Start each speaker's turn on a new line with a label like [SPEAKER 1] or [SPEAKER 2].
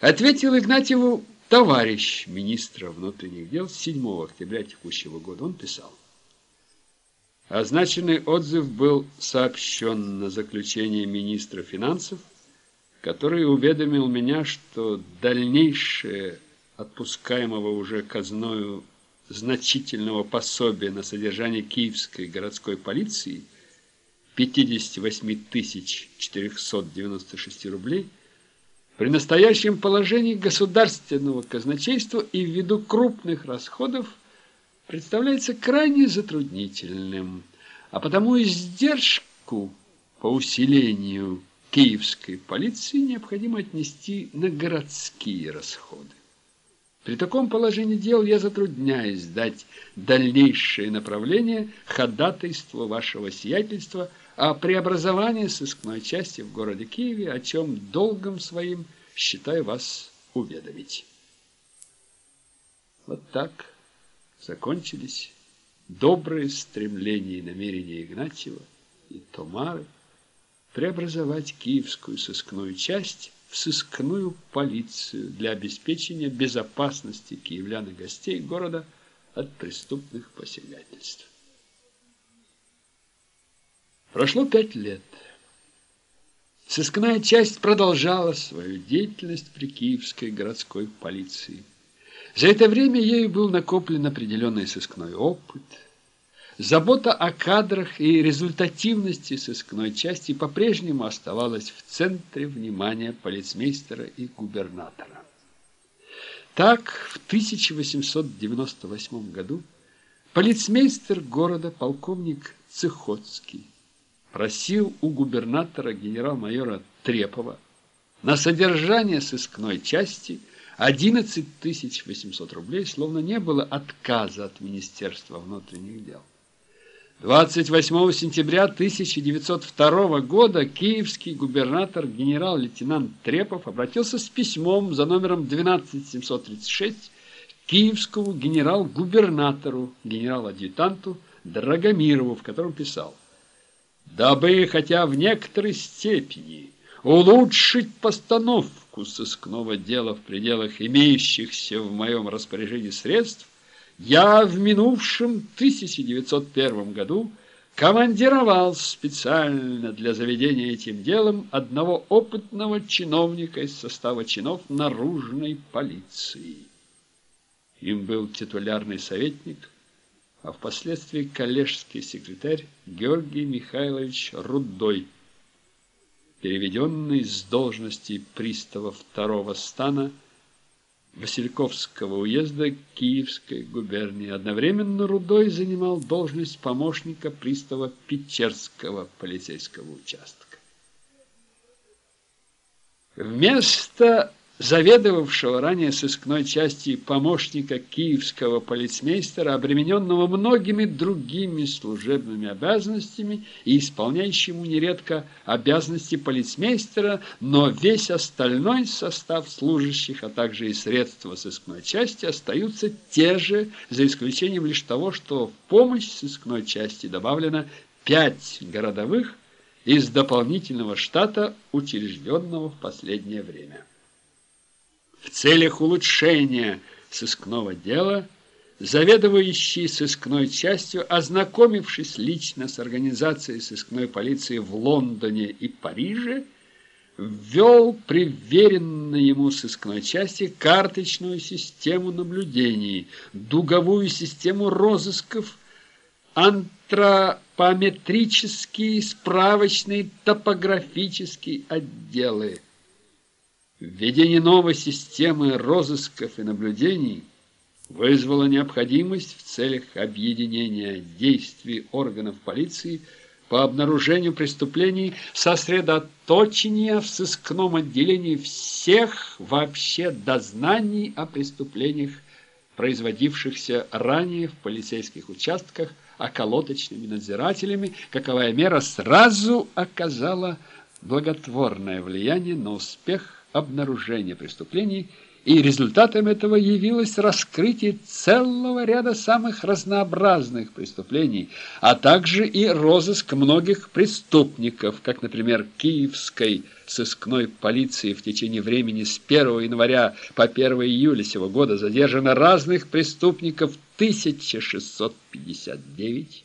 [SPEAKER 1] Ответил Игнатьеву товарищ министра внутренних дел 7 октября текущего года. Он писал. Означенный отзыв был сообщен на заключение министра финансов, который уведомил меня, что дальнейшее отпускаемого уже казною значительного пособия на содержание киевской городской полиции 58 496 рублей при настоящем положении государственного казначейства и ввиду крупных расходов представляется крайне затруднительным, а потому издержку по усилению киевской полиции необходимо отнести на городские расходы. При таком положении дел я затрудняюсь дать дальнейшее направление ходатайству вашего сиятельства о преобразовании сыскной части в городе Киеве, о чем долгом своим считаю вас уведомить. Вот так закончились добрые стремления и намерения Игнатьева и Томары преобразовать киевскую сыскную часть в сыскную полицию для обеспечения безопасности киевлян и гостей города от преступных посягательств. Прошло пять лет. Сыскная часть продолжала свою деятельность при Киевской городской полиции. За это время ею был накоплен определенный сыскной опыт. Забота о кадрах и результативности сыскной части по-прежнему оставалась в центре внимания полицмейстера и губернатора. Так, в 1898 году полицмейстер города полковник Цехоцкий просил у губернатора генерал-майора Трепова на содержание сыскной части – 11 800 рублей, словно не было отказа от Министерства внутренних дел. 28 сентября 1902 года киевский губернатор генерал-лейтенант Трепов обратился с письмом за номером 12736 к киевскому генерал-губернатору, генерал-адъютанту Драгомирову, в котором писал «Дабы хотя в некоторой степени улучшить постановку сыскного дела в пределах имеющихся в моем распоряжении средств, я в минувшем 1901 году командировал специально для заведения этим делом одного опытного чиновника из состава чинов наружной полиции. Им был титулярный советник, а впоследствии коллежский секретарь Георгий Михайлович Рудой, переведенный с должности пристава второго стана Васильковского уезда Киевской губернии. Одновременно Рудой занимал должность помощника пристава Печерского полицейского участка. Вместо заведовавшего ранее сыскной части помощника киевского полицмейстера, обремененного многими другими служебными обязанностями и исполняющему нередко обязанности полицмейстера, но весь остальной состав служащих, а также и средства сыскной части остаются те же, за исключением лишь того, что в помощь сыскной части добавлено пять городовых из дополнительного штата, учрежденного в последнее время. В целях улучшения сыскного дела заведующий сыскной частью, ознакомившись лично с организацией сыскной полиции в Лондоне и Париже, ввел приверенной ему сыскной части карточную систему наблюдений, дуговую систему розысков, антропометрические, справочные, топографические отделы. Введение новой системы розысков и наблюдений вызвало необходимость в целях объединения действий органов полиции по обнаружению преступлений сосредоточения в сыскном отделении всех вообще дознаний о преступлениях, производившихся ранее в полицейских участках околоточными надзирателями, каковая мера сразу оказала благотворное влияние на успех обнаружения преступлений – и результатом этого явилось раскрытие целого ряда самых разнообразных преступлений, а также и розыск многих преступников, как, например, Киевской сыскной полиции в течение времени с 1 января по 1 июля сего года задержано разных преступников 1659